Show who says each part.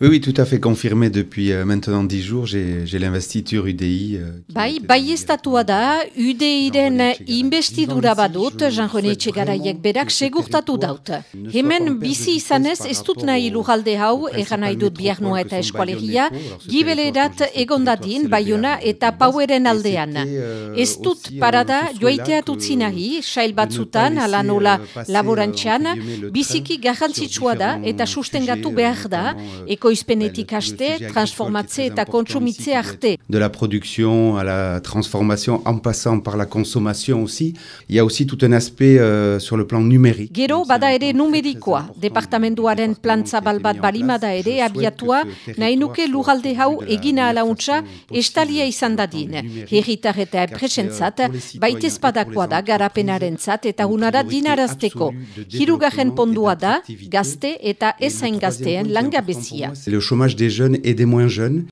Speaker 1: Oui, oui, tout à fait confirmé depuis euh, maintenant dix jours. J'ai l'investiture UDI.
Speaker 2: Euh, bai, bai estatua da, UDI-ren investidura badut, Jean-René Txegaraiek berak segurtatu daut. Hemen bizi izanez ez dut nahi lujalde hau, egan nahi dut biarnoa eta eskualegia, gibelerat egondadin, baiona eta paueren aldean. Ez dut parada joaiteat utzi nahi, sail batzutan, ala nola laborantxan, biziki garrantzitsua da eta sustengatu behar da,
Speaker 1: De la production à la transformation en passant par la consommation aussi, il y a aussi tout un aspect euh, sur le plan numérique.
Speaker 2: Gero bada ere numerikoa, departamentuaren plantza balbat balimada ere abiatua, nahi nuke lugalde hau egina alauntza estalia izan dadin. Herritar eta presentzat, baitez badakoa da garapenaren zat eta unara dinarazteko. Hirugarren pondua da, gazte eta ezain gazteen langabezia.
Speaker 1: C'est le chômage des jeunes et des moins jeunes.